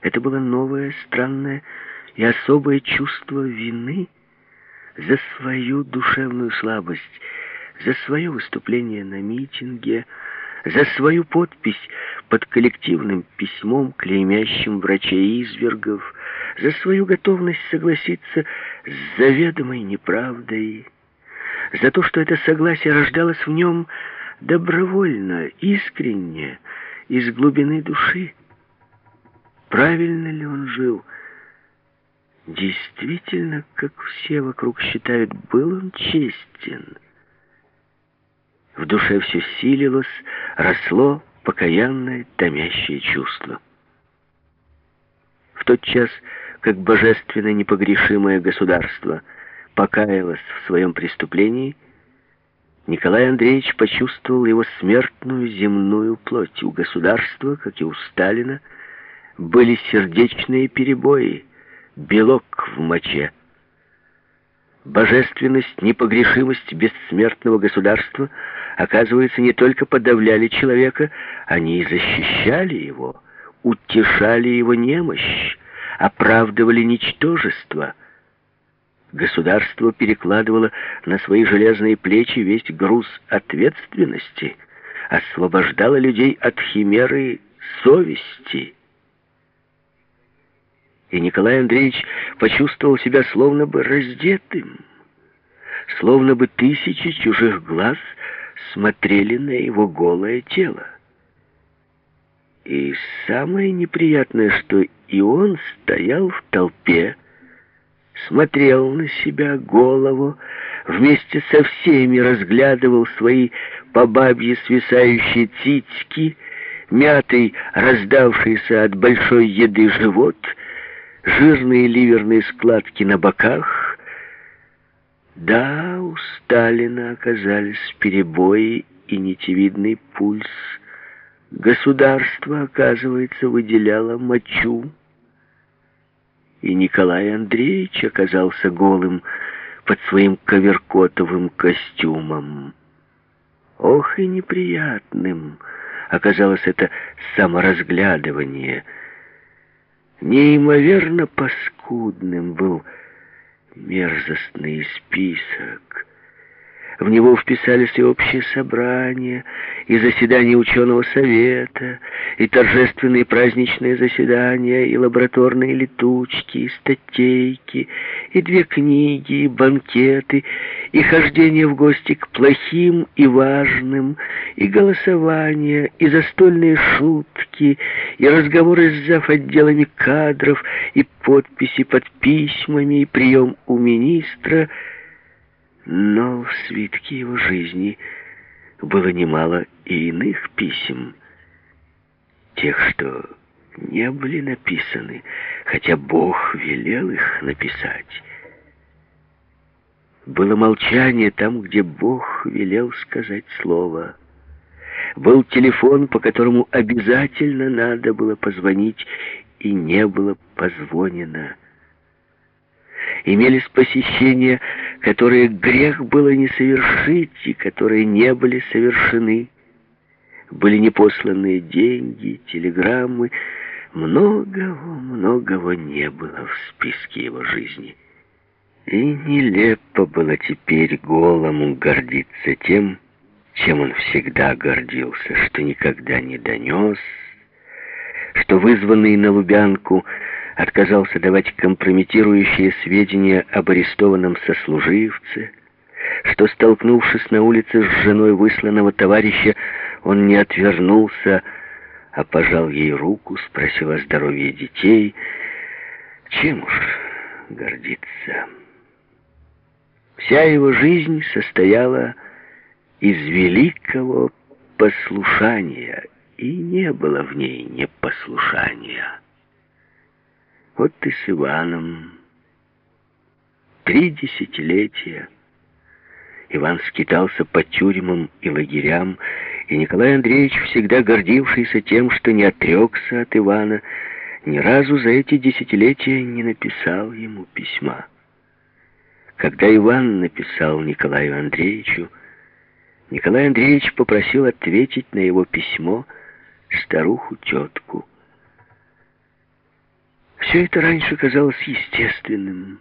Это было новое, странное и особое чувство вины за свою душевную слабость, за свое выступление на митинге, за свою подпись под коллективным письмом, клеймящим врачей-извергов, за свою готовность согласиться с заведомой неправдой, за то, что это согласие рождалось в нем добровольно, искренне, из глубины души. Правильно ли он жил? Действительно, как все вокруг считают, был он честен. В душе все силилось, росло покаянное, томящее чувство. В тот час, как божественно непогрешимое государство покаялось в своем преступлении, Николай Андреевич почувствовал его смертную земную плоть. У государства, как и у Сталина, были сердечные перебои, белок в моче. Божественность, непогрешимость бессмертного государства, оказывается, не только подавляли человека, они и защищали его, утешали его немощь, оправдывали ничтожество. Государство перекладывало на свои железные плечи весь груз ответственности, освобождало людей от химеры совести. И Николай Андреевич почувствовал себя словно бы раздетым, словно бы тысячи чужих глаз смотрели на его голое тело. И самое неприятное, что и он стоял в толпе, смотрел на себя голову, вместе со всеми разглядывал свои по бабье свисающие цицки, мятый, раздавшийся от большой еды живот, жирные ливерные складки на боках. Да, у Сталина оказались перебои и нитевидный пульс. Государство, оказывается, выделяло мочу и Николай Андреевич оказался голым под своим коверкотовым костюмом. Ох и неприятным оказалось это саморазглядывание. Неимоверно паскудным был мерзостный список, в него вписались и общие собрания, и заседания ученого совета, и торжественные праздничные заседания, и лабораторные летучки, и статейки, и две книги, и банкеты, и хождение в гости к плохим и важным, и голосования, и застольные шутки, и разговоры с зав. отделами кадров, и подписи под письмами, и прием у министра — но в свитке его жизни было немало и иных писем, тех, что не были написаны, хотя Бог велел их написать. Было молчание там, где Бог велел сказать слово. Был телефон, по которому обязательно надо было позвонить, и не было позвонено имелись посещения, которые грех было не совершить и которые не были совершены. Были непосланные деньги, телеграммы. Многого, многого не было в списке его жизни. И нелепо было теперь голому гордиться тем, чем он всегда гордился, что никогда не донес, что вызванный на Лубянку отказался давать компрометирующие сведения об арестованном сослуживце, что, столкнувшись на улице с женой высланного товарища, он не отвернулся, а пожал ей руку, спросил о здоровье детей. Чем уж гордиться? Вся его жизнь состояла из великого послушания, и не было в ней непослушания. Вот и с Иваном. Три десятилетия. Иван скитался по тюрьмам и лагерям, и Николай Андреевич, всегда гордившийся тем, что не отрекся от Ивана, ни разу за эти десятилетия не написал ему письма. Когда Иван написал Николаю Андреевичу, Николай Андреевич попросил ответить на его письмо старуху-тетку. Все это раньше казалось естественным.